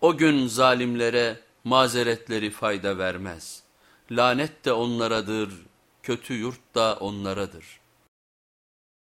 O gün zalimlere mazeretleri fayda vermez. Lanet de onlaradır, kötü yurt da onlaradır.